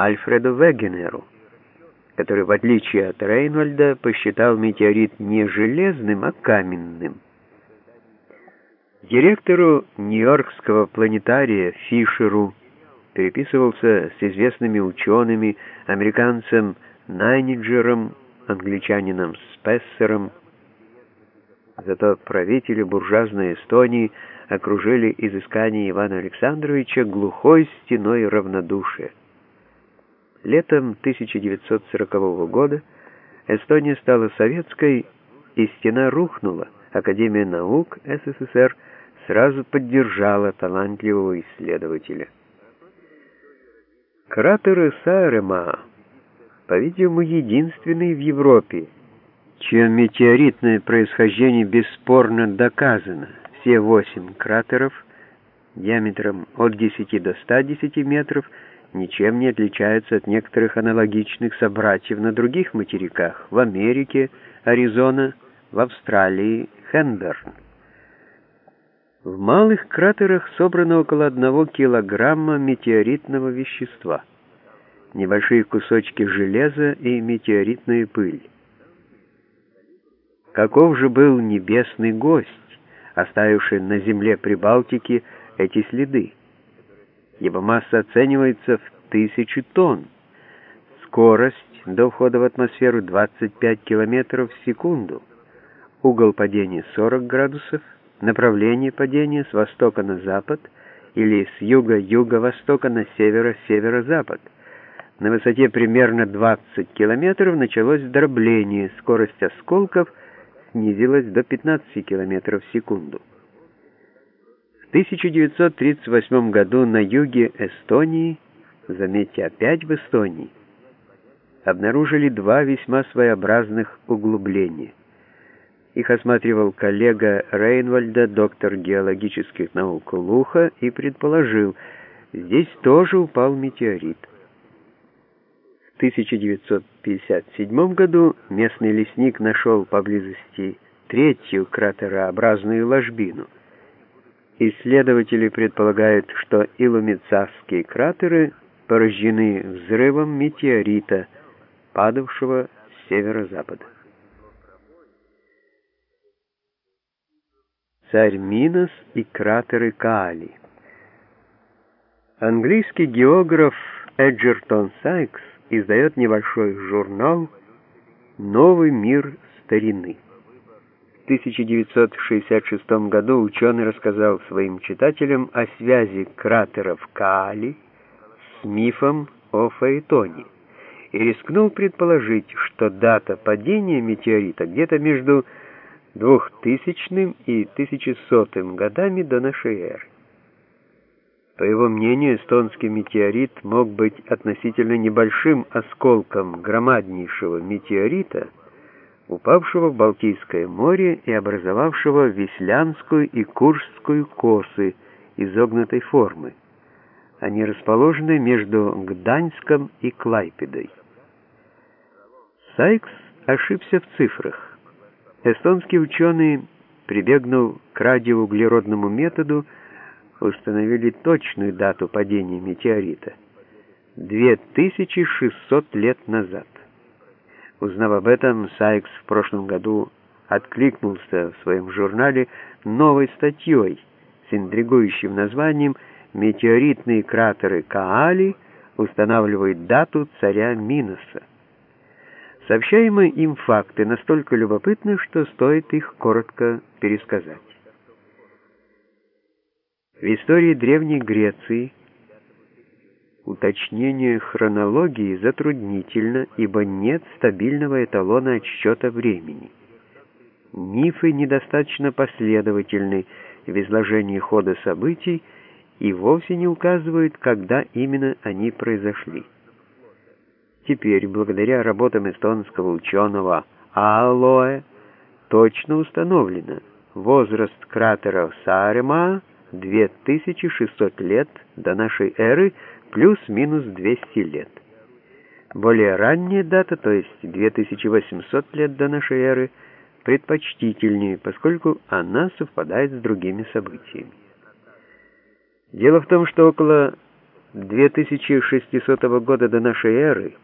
Альфреду Вегенеру, который, в отличие от Рейнольда, посчитал метеорит не железным, а каменным. Директору Нью-Йоркского планетария Фишеру переписывался с известными учеными, американцем Найниджером, англичанином Спессером. Зато правители буржуазной Эстонии окружили изыскания Ивана Александровича глухой стеной равнодушия. Летом 1940 года Эстония стала советской, и стена рухнула. Академия наук СССР сразу поддержала талантливого исследователя. Кратеры Саарема, по-видимому, единственные в Европе, чье метеоритное происхождение бесспорно доказано. Все восемь кратеров диаметром от 10 до 110 метров ничем не отличаются от некоторых аналогичных собратьев на других материках в Америке, Аризона, в Австралии, Хенберн. В малых кратерах собрано около одного килограмма метеоритного вещества, небольшие кусочки железа и метеоритная пыль. Каков же был небесный гость, оставивший на земле Прибалтики эти следы? Его масса оценивается в тысячи тонн. Скорость до входа в атмосферу 25 км в секунду. Угол падения 40 градусов – направление падения с востока на запад или с юга-юго-востока на северо-северо-запад. На высоте примерно 20 километров началось дробление, скорость осколков снизилась до 15 километров в секунду. В 1938 году на юге Эстонии, заметьте, опять в Эстонии, обнаружили два весьма своеобразных углубления. Их осматривал коллега Рейнвальда, доктор геологических наук Луха, и предположил, здесь тоже упал метеорит. В 1957 году местный лесник нашел поблизости третью кратерообразную ложбину. Исследователи предполагают, что илумицавские кратеры порождены взрывом метеорита, падавшего с северо-запада. царь Минос и кратеры Каали. Английский географ Эджертон Сайкс издает небольшой журнал «Новый мир старины». В 1966 году ученый рассказал своим читателям о связи кратеров Каали с мифом о Фаэтоне и рискнул предположить, что дата падения метеорита где-то между 2000 и 1100 годами до нашей эры. По его мнению, эстонский метеорит мог быть относительно небольшим осколком громаднейшего метеорита, упавшего в Балтийское море и образовавшего Веслянскую и Куршскую косы изогнутой формы. Они расположены между Гданьском и Клайпедой. Сайкс ошибся в цифрах. Эстонские ученые, прибегнув к радиоуглеродному методу, установили точную дату падения метеорита — 2600 лет назад. Узнав об этом, Сайкс в прошлом году откликнулся в своем журнале новой статьей с интригующим названием «Метеоритные кратеры Каали устанавливают дату царя Миноса». Сообщаемые им факты настолько любопытны, что стоит их коротко пересказать. В истории Древней Греции уточнение хронологии затруднительно, ибо нет стабильного эталона отсчета времени. Мифы недостаточно последовательны в изложении хода событий и вовсе не указывают, когда именно они произошли. Теперь, благодаря работам эстонского ученого Аалоэ, точно установлено, возраст кратеров Саарема 2600 лет до нашей эры плюс-минус 200 лет. Более ранняя дата, то есть 2800 лет до нашей эры, предпочтительнее, поскольку она совпадает с другими событиями. Дело в том, что около 2600 года до нашей эры